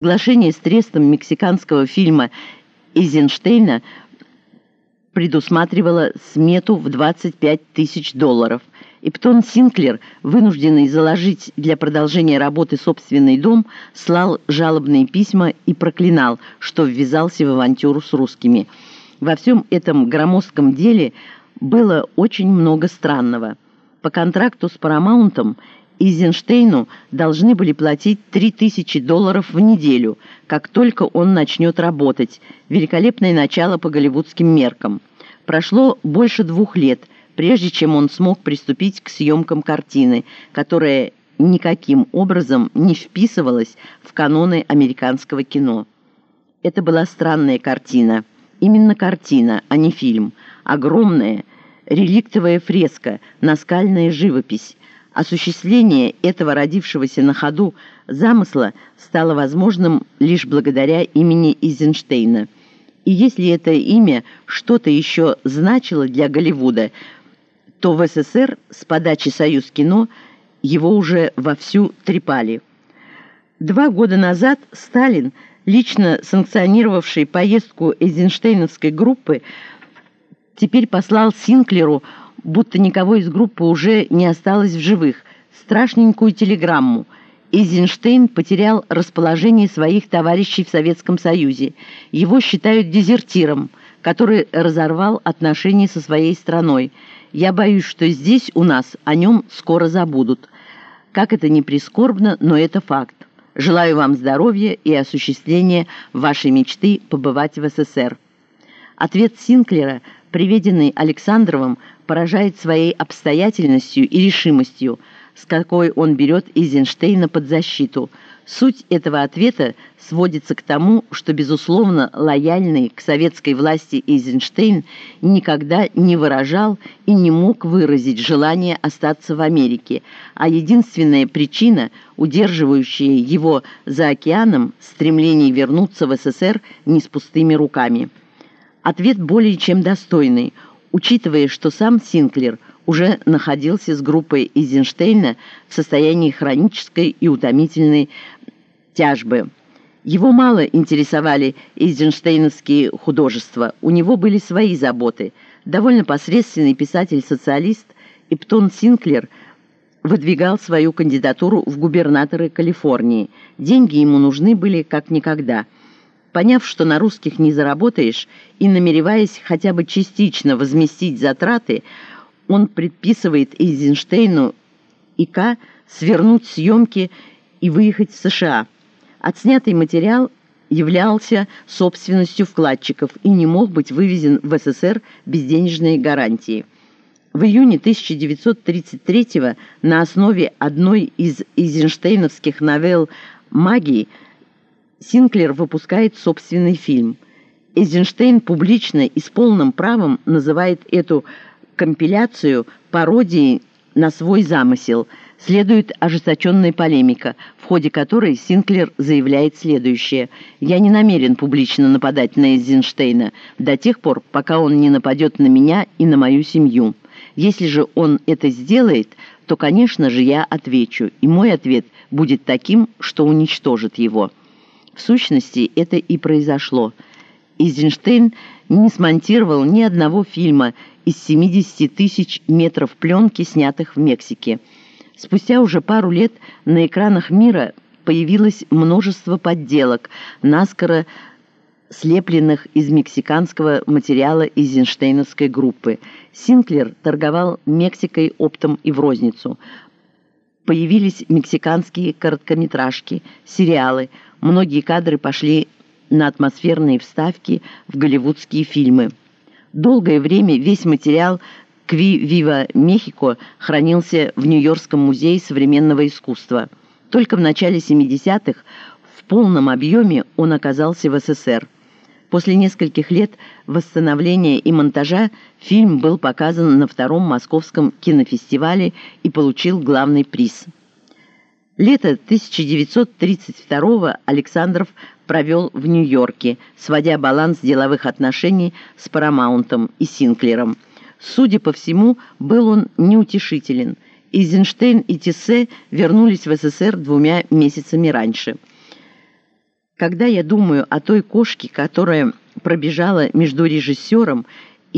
Соглашение с трестом мексиканского фильма Эйзенштейна предусматривало смету в 25 тысяч долларов. И Синклер, вынужденный заложить для продолжения работы собственный дом, слал жалобные письма и проклинал, что ввязался в авантюру с русскими. Во всем этом громоздком деле было очень много странного. По контракту с Парамаунтом Изенштейну должны были платить 3000 долларов в неделю, как только он начнет работать. Великолепное начало по голливудским меркам. Прошло больше двух лет, прежде чем он смог приступить к съемкам картины, которая никаким образом не вписывалась в каноны американского кино. Это была странная картина. Именно картина, а не фильм. Огромная, реликтовая фреска, наскальная живопись, Осуществление этого родившегося на ходу замысла стало возможным лишь благодаря имени Эйзенштейна. И если это имя что-то еще значило для Голливуда, то в СССР с подачи «Союз кино» его уже вовсю трепали. Два года назад Сталин, лично санкционировавший поездку Эйзенштейновской группы, теперь послал Синклеру будто никого из группы уже не осталось в живых, страшненькую телеграмму. Эйзенштейн потерял расположение своих товарищей в Советском Союзе. Его считают дезертиром, который разорвал отношения со своей страной. Я боюсь, что здесь у нас о нем скоро забудут. Как это ни прискорбно, но это факт. Желаю вам здоровья и осуществления вашей мечты побывать в СССР. Ответ Синклера, приведенный Александровым, поражает своей обстоятельностью и решимостью, с какой он берет Эйзенштейна под защиту. Суть этого ответа сводится к тому, что, безусловно, лояльный к советской власти Эйзенштейн никогда не выражал и не мог выразить желание остаться в Америке, а единственная причина, удерживающая его за океаном, стремление вернуться в СССР не с пустыми руками. Ответ более чем достойный – учитывая, что сам Синклер уже находился с группой Эйзенштейна в состоянии хронической и утомительной тяжбы. Его мало интересовали эйзенштейновские художества, у него были свои заботы. Довольно посредственный писатель-социалист Иптон Синклер выдвигал свою кандидатуру в губернаторы Калифорнии. Деньги ему нужны были как никогда – Поняв, что на русских не заработаешь, и намереваясь хотя бы частично возместить затраты, он предписывает Эйзенштейну и К. свернуть съемки и выехать в США. Отснятый материал являлся собственностью вкладчиков и не мог быть вывезен в СССР без денежной гарантии. В июне 1933 на основе одной из эйзенштейновских новелл «Магии» Синклер выпускает собственный фильм. Эйзенштейн публично и с полным правом называет эту компиляцию пародией на свой замысел. Следует ожесточенная полемика, в ходе которой Синклер заявляет следующее. «Я не намерен публично нападать на Эйзенштейна до тех пор, пока он не нападет на меня и на мою семью. Если же он это сделает, то, конечно же, я отвечу, и мой ответ будет таким, что уничтожит его». В сущности, это и произошло. Эйзенштейн не смонтировал ни одного фильма из 70 тысяч метров пленки, снятых в Мексике. Спустя уже пару лет на экранах мира появилось множество подделок, наскоро слепленных из мексиканского материала Эйзенштейновской группы. Синклер торговал Мексикой оптом и в розницу. Появились мексиканские короткометражки, сериалы – Многие кадры пошли на атмосферные вставки в голливудские фильмы. Долгое время весь материал «Кви Вива Мехико» хранился в Нью-Йоркском музее современного искусства. Только в начале 70-х в полном объеме он оказался в СССР. После нескольких лет восстановления и монтажа фильм был показан на втором московском кинофестивале и получил главный приз – Лето 1932 Александров провел в Нью-Йорке, сводя баланс деловых отношений с Парамаунтом и Синклером. Судя по всему, был он неутешителен. Эйзенштейн и Тиссе вернулись в СССР двумя месяцами раньше. Когда я думаю о той кошке, которая пробежала между режиссером